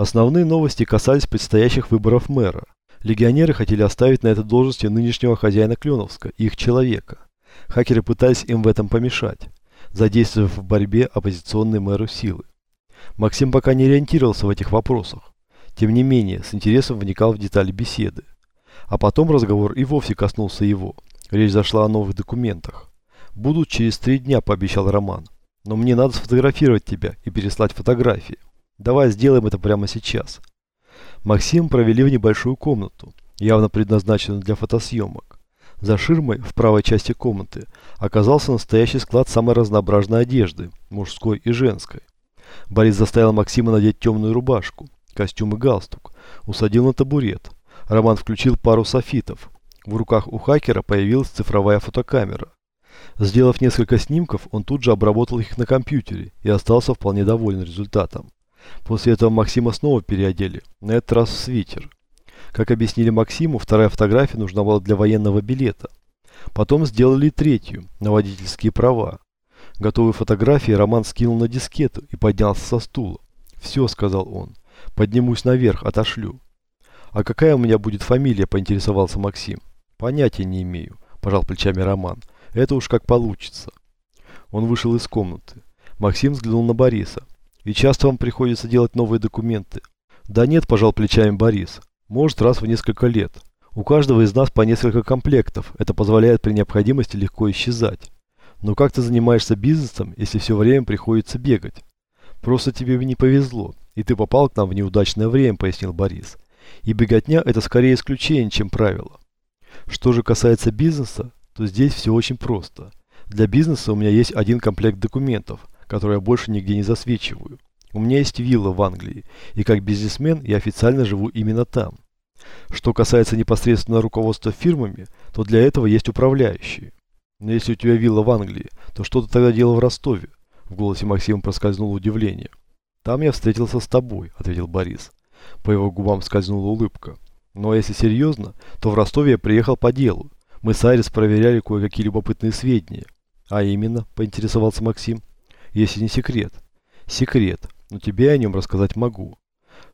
Основные новости касались предстоящих выборов мэра. Легионеры хотели оставить на этой должности нынешнего хозяина Кленовска, их человека. Хакеры пытались им в этом помешать, задействовав в борьбе оппозиционной мэру силы. Максим пока не ориентировался в этих вопросах. Тем не менее, с интересом вникал в детали беседы. А потом разговор и вовсе коснулся его. Речь зашла о новых документах. «Будут через три дня», – пообещал Роман. «Но мне надо сфотографировать тебя и переслать фотографии. Давай сделаем это прямо сейчас». Максим провели в небольшую комнату, явно предназначенную для фотосъемок. За ширмой в правой части комнаты оказался настоящий склад самой разнообразной одежды, мужской и женской. Борис заставил Максима надеть темную рубашку, костюм и галстук, усадил на табурет. Роман включил пару софитов. В руках у хакера появилась цифровая фотокамера. Сделав несколько снимков, он тут же обработал их на компьютере и остался вполне доволен результатом. После этого Максима снова переодели, на этот раз в свитер. Как объяснили Максиму, вторая фотография нужна была для военного билета. Потом сделали третью, на водительские права. Готовые фотографии Роман скинул на дискету и поднялся со стула. «Все», — сказал он, — «поднимусь наверх, отошлю». «А какая у меня будет фамилия?» – поинтересовался Максим. «Понятия не имею», – пожал плечами Роман. «Это уж как получится». Он вышел из комнаты. Максим взглянул на Бориса. И часто вам приходится делать новые документы? Да нет, пожал плечами Борис. Может, раз в несколько лет. У каждого из нас по несколько комплектов. Это позволяет при необходимости легко исчезать. Но как ты занимаешься бизнесом, если все время приходится бегать? Просто тебе не повезло, и ты попал к нам в неудачное время, пояснил Борис. И беготня это скорее исключение, чем правило. Что же касается бизнеса, то здесь все очень просто. Для бизнеса у меня есть один комплект документов, которую я больше нигде не засвечиваю. У меня есть вилла в Англии, и как бизнесмен я официально живу именно там. Что касается непосредственно руководства фирмами, то для этого есть управляющие. Но если у тебя вилла в Англии, то что ты тогда делал в Ростове? В голосе Максима проскользнуло удивление. Там я встретился с тобой, ответил Борис. По его губам скользнула улыбка. Но если серьезно, то в Ростове я приехал по делу. Мы с Айрис проверяли кое-какие любопытные сведения. А именно, поинтересовался Максим если не секрет. Секрет, но тебе о нем рассказать могу.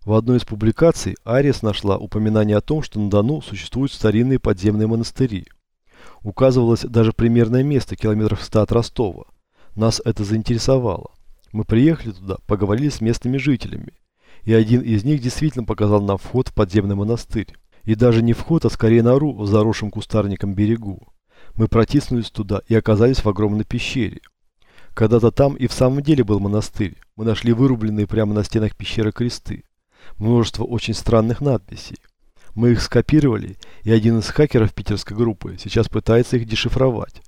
В одной из публикаций Арис нашла упоминание о том, что на Дону существуют старинные подземные монастыри. Указывалось даже примерное место километров 100 от Ростова. Нас это заинтересовало. Мы приехали туда, поговорили с местными жителями. И один из них действительно показал нам вход в подземный монастырь. И даже не вход, а скорее нору в заросшем кустарником берегу. Мы протиснулись туда и оказались в огромной пещере. Когда-то там и в самом деле был монастырь. Мы нашли вырубленные прямо на стенах пещеры кресты. Множество очень странных надписей. Мы их скопировали, и один из хакеров питерской группы сейчас пытается их дешифровать.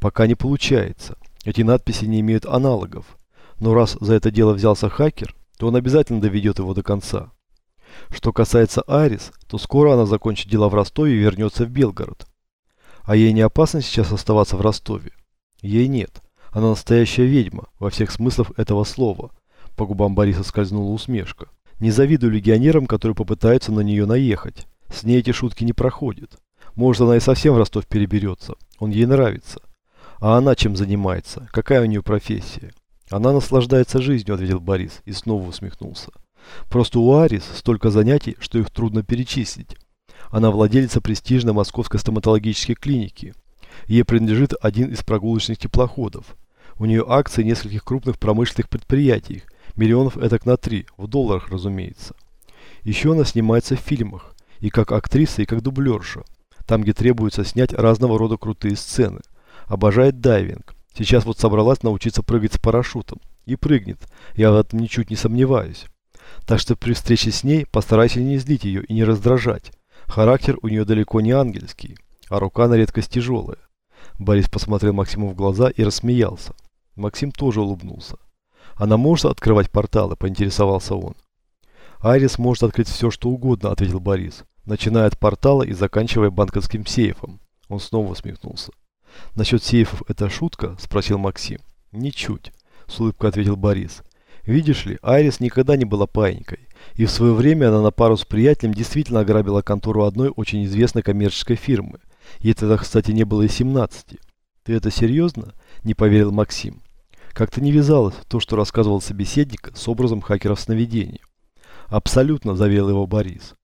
Пока не получается. Эти надписи не имеют аналогов. Но раз за это дело взялся хакер, то он обязательно доведет его до конца. Что касается Арис, то скоро она закончит дела в Ростове и вернется в Белгород. А ей не опасно сейчас оставаться в Ростове? Ей нет. Она настоящая ведьма, во всех смыслах этого слова. По губам Бориса скользнула усмешка. Не завидую легионерам, которые попытаются на нее наехать. С ней эти шутки не проходят. Может, она и совсем в Ростов переберется. Он ей нравится. А она чем занимается? Какая у нее профессия? Она наслаждается жизнью, ответил Борис и снова усмехнулся. Просто у Арис столько занятий, что их трудно перечислить. Она владелица престижной московской стоматологической клиники. Ей принадлежит один из прогулочных теплоходов. У нее акции нескольких крупных промышленных предприятий, миллионов этак на три, в долларах, разумеется. Еще она снимается в фильмах, и как актриса, и как дублерша, там, где требуется снять разного рода крутые сцены. Обожает дайвинг. Сейчас вот собралась научиться прыгать с парашютом. И прыгнет, я в этом ничуть не сомневаюсь. Так что при встрече с ней постарайся не злить ее и не раздражать. Характер у нее далеко не ангельский, а рука на редкость тяжелая. Борис посмотрел Максиму в глаза и рассмеялся. Максим тоже улыбнулся. «Она может открывать порталы?» – поинтересовался он. «Айрис может открыть все, что угодно», – ответил Борис, начиная от портала и заканчивая банковским сейфом. Он снова усмехнулся. «Насчет сейфов это шутка?» – спросил Максим. «Ничуть», – с улыбкой ответил Борис. «Видишь ли, Айрис никогда не была паинькой, и в свое время она на пару с приятелем действительно ограбила контору одной очень известной коммерческой фирмы. Ей тогда, кстати, не было и 17. Ты это серьезно?» – не поверил Максим. Как-то не вязалось то, что рассказывал собеседник с образом хакеров сновидений. Абсолютно, заверил его Борис.